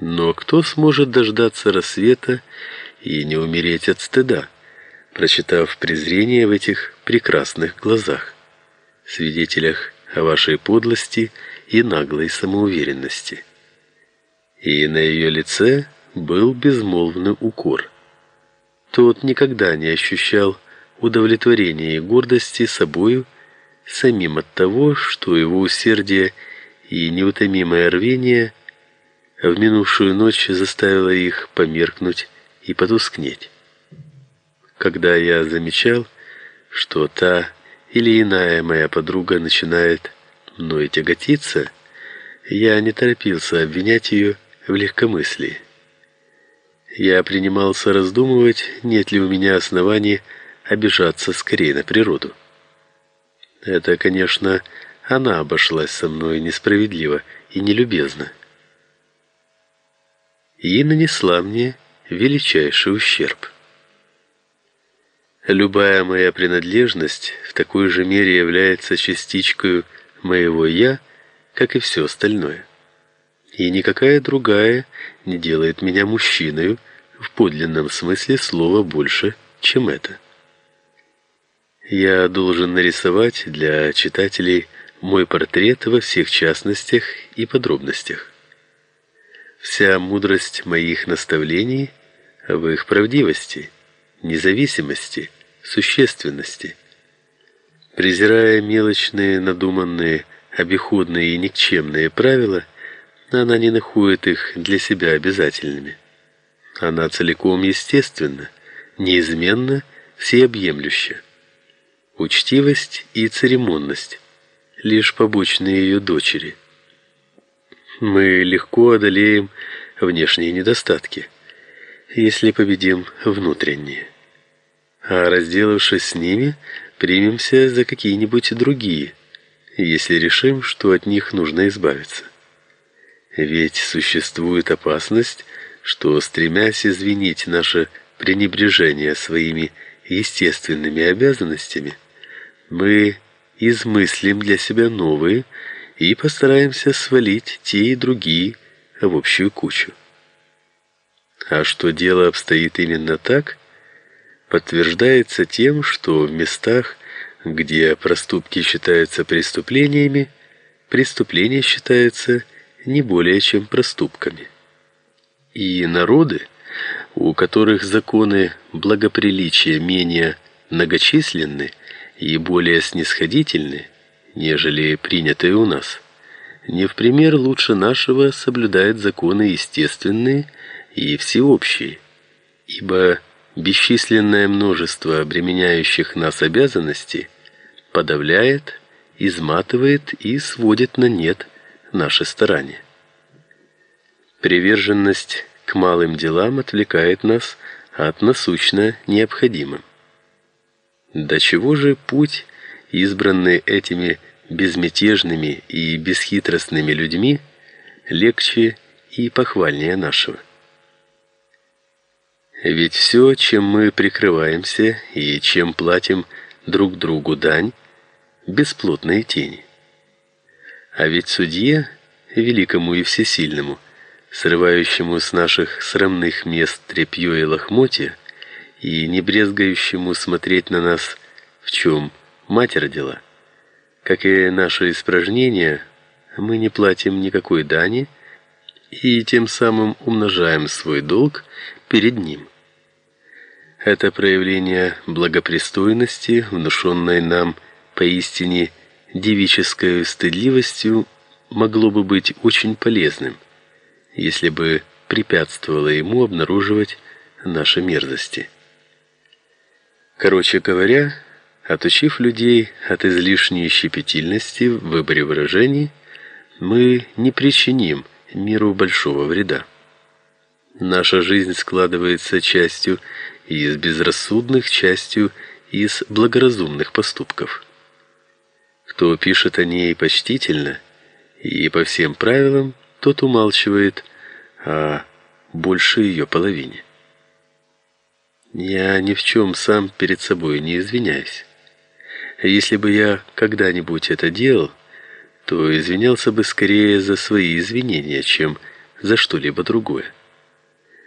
Но кто сможет дождаться рассвета и не умереть от стыда, прочитав презрение в этих прекрасных глазах, свидетелях о вашей подлости и наглой самоуверенности? И на ее лице был безмолвный укор. Тот никогда не ощущал удовлетворения и гордости собою, самим от того, что его усердие и неутомимое рвение в минувшую ночь заставило их померкнуть и потускнеть. Когда я замечал, что та или иная моя подруга начинает мной тяготиться, я не торопился обвинять ее в легкомыслии. Я принимался раздумывать, нет ли у меня оснований обижаться скорее на природу. Это, конечно, она обошлась со мной несправедливо и нелюбезно. И нанесла мне величайший ущерб. Любая моя принадлежность в такой же мере является частичкой моего я, как и все остальное. И никакая другая не делает меня мужчиной в подлинном смысле слова больше, чем это. Я должен нарисовать для читателей мой портрет во всех частностях и подробностях. Вся мудрость моих наставлений в их правдивости, независимости, существенности. Презирая мелочные, надуманные, обиходные и никчемные правила, она не находит их для себя обязательными. Она целиком естественна, неизменно, всеобъемлюща учтивость и церемонность лишь побочные ее дочери. Мы легко одолеем внешние недостатки, если победим внутренние. А разделавшись с ними, примемся за какие-нибудь другие, если решим, что от них нужно избавиться. Ведь существует опасность, что стремясь извинить наше пренебрежение своими естественными обязанностями, мы измыслим для себя новые и постараемся свалить те и другие в общую кучу. А что дело обстоит именно так, подтверждается тем, что в местах, где проступки считаются преступлениями, преступления считаются не более чем проступками. И народы, у которых законы благоприличия менее многочисленны, и более снисходительны, нежели принятые у нас. Не в пример лучше нашего соблюдает законы естественные и всеобщие, ибо бесчисленное множество обременяющих нас обязанностей подавляет, изматывает и сводит на нет наши старания. Приверженность к малым делам отвлекает нас от насущно необходимого. До чего же путь, избранный этими безмятежными и бесхитростными людьми, легче и похвальнее нашего? Ведь все, чем мы прикрываемся и чем платим друг другу дань, бесплотные тени. А ведь судье, великому и всесильному, срывающему с наших срамных мест тряпье и лохмотья, и не брезгающему смотреть на нас, в чем мать родила. Как и наши испражнения, мы не платим никакой дани и тем самым умножаем свой долг перед ним. Это проявление благопристойности, внушенной нам поистине девической стыдливостью, могло бы быть очень полезным, если бы препятствовало ему обнаруживать наши мерзости. Короче говоря, отучив людей от излишней щепетильности в выборе выражений, мы не причиним миру большого вреда. Наша жизнь складывается частью из безрассудных, частью из благоразумных поступков. Кто пишет о ней почтительно и по всем правилам, тот умалчивает о большей ее половине. Я ни в чем сам перед собой не извиняюсь. Если бы я когда-нибудь это делал, то извинялся бы скорее за свои извинения, чем за что-либо другое.